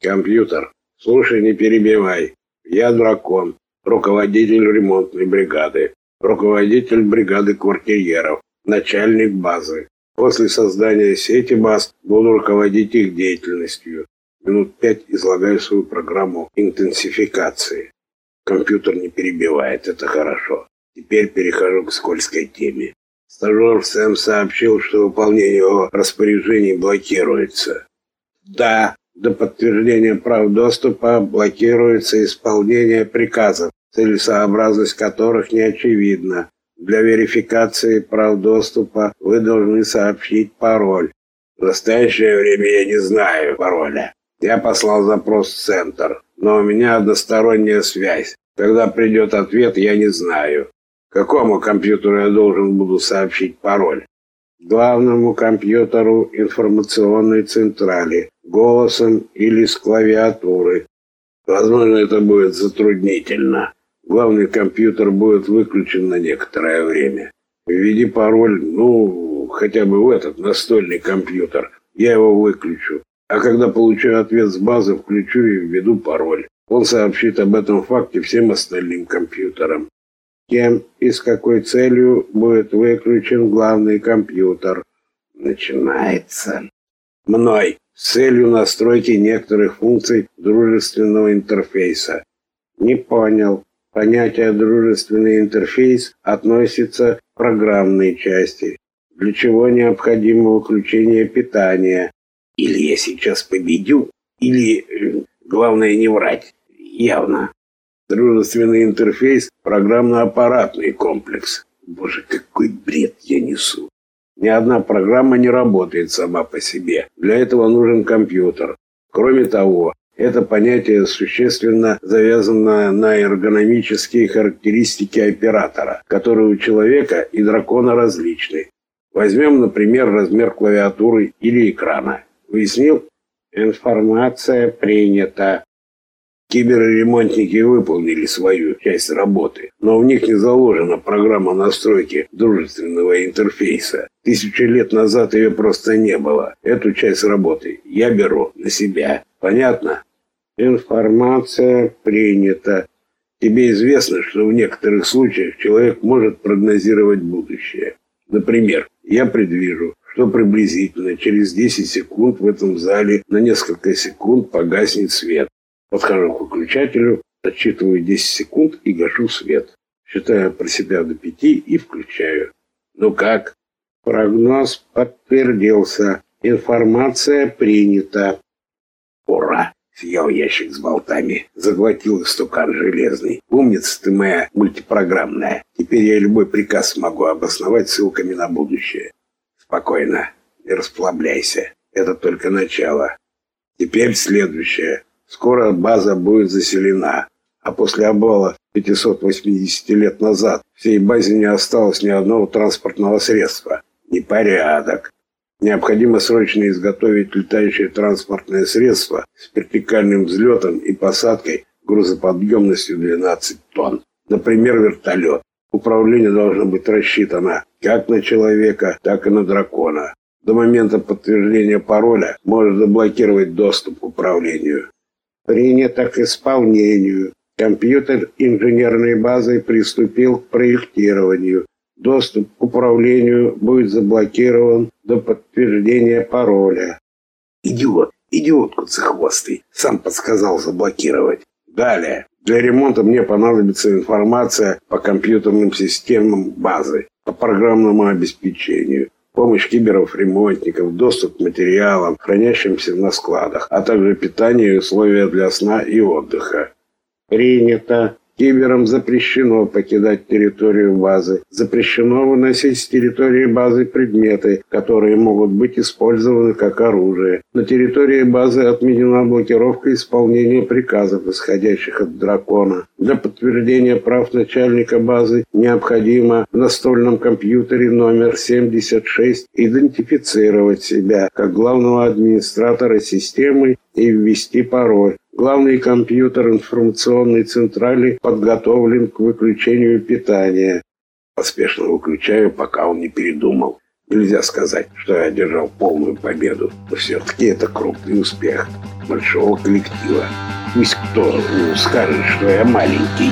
Компьютер. Слушай, не перебивай. Я дракон, руководитель ремонтной бригады, руководитель бригады квартирьеров, начальник базы. После создания сети баз буду руководить их деятельностью. Минут пять излагаю свою программу интенсификации. Компьютер не перебивает, это хорошо. Теперь перехожу к скользкой теме. Стажер Сэм сообщил, что выполнение его распоряжений блокируется. Да, до подтверждения прав доступа блокируется исполнение приказов, целесообразность которых не очевидна. Для верификации прав доступа вы должны сообщить пароль. В настоящее время я не знаю пароля. Я послал запрос в центр, но у меня односторонняя связь. Когда придет ответ, я не знаю. Какому компьютеру я должен буду сообщить пароль? Главному компьютеру информационной централи, голосом или с клавиатуры. Возможно, это будет затруднительно. Главный компьютер будет выключен на некоторое время. Введи пароль, ну, хотя бы в этот настольный компьютер. Я его выключу. А когда получу ответ с базы, включу и введу пароль. Он сообщит об этом факте всем остальным компьютерам. Кем и с какой целью будет выключен главный компьютер? Начинается. Мной. С целью настройки некоторых функций дружественного интерфейса. Не понял. Понятие «дружественный интерфейс» относится к программной части, для чего необходимо выключение питания, или я сейчас победю, или, э, главное, не врать. Явно. Дружественный интерфейс – программно-аппаратный комплекс. Боже, какой бред я несу. Ни одна программа не работает сама по себе. Для этого нужен компьютер. Кроме того, это понятие существенно завязано на эргономические характеристики оператора, которые у человека и дракона различны. Возьмем, например, размер клавиатуры или экрана. Уяснил? Информация принята. Киберремонтники выполнили свою часть работы, но в них не заложена программа настройки дружественного интерфейса. Тысячи лет назад ее просто не было. Эту часть работы я беру на себя. Понятно? Информация принята. Тебе известно, что в некоторых случаях человек может прогнозировать будущее. Например, я предвижу, что приблизительно через 10 секунд в этом зале на несколько секунд погаснет свет. Подхожу к выключателю, отсчитываю 10 секунд и гашу свет. Считаю про себя до пяти и включаю. Ну как? Прогноз подтвердился. Информация принята. Ура! Съел ящик с болтами. Заглотил стукан железный. Умница ты моя мультипрограммная. Теперь я любой приказ могу обосновать ссылками на будущее. Спокойно, не расплавляйся. Это только начало. Теперь следующее. Скоро база будет заселена. А после обвала 580 лет назад всей базе не осталось ни одного транспортного средства. Непорядок. Необходимо срочно изготовить летающее транспортное средство с вертикальным взлетом и посадкой грузоподъемностью 12 тонн. Например, вертолет. Управление должно быть рассчитано как на человека, так и на дракона. До момента подтверждения пароля может заблокировать доступ к управлению. Принято к исполнению. Компьютер инженерной базы приступил к проектированию. Доступ к управлению будет заблокирован до подтверждения пароля. Идиот, идиот куцехвостый, сам подсказал заблокировать. Далее. Для ремонта мне понадобится информация по компьютерным системам базы, по программному обеспечению, помощь киберов, ремонтников, доступ к материалам, хранящимся на складах, а также питание и условия для сна и отдыха. Принято. Киберам запрещено покидать территорию базы. Запрещено выносить с территории базы предметы, которые могут быть использованы как оружие. На территории базы отменена блокировка исполнения приказов, исходящих от дракона. Для подтверждения прав начальника базы необходимо в настольном компьютере номер 76 идентифицировать себя как главного администратора системы и ввести пароль. Главный компьютер информационной централи подготовлен к выключению питания. Поспешно выключаю, пока он не передумал. Нельзя сказать, что я одержал полную победу, но все-таки это крупный успех большого коллектива. Пусть кто скажет, что я маленький.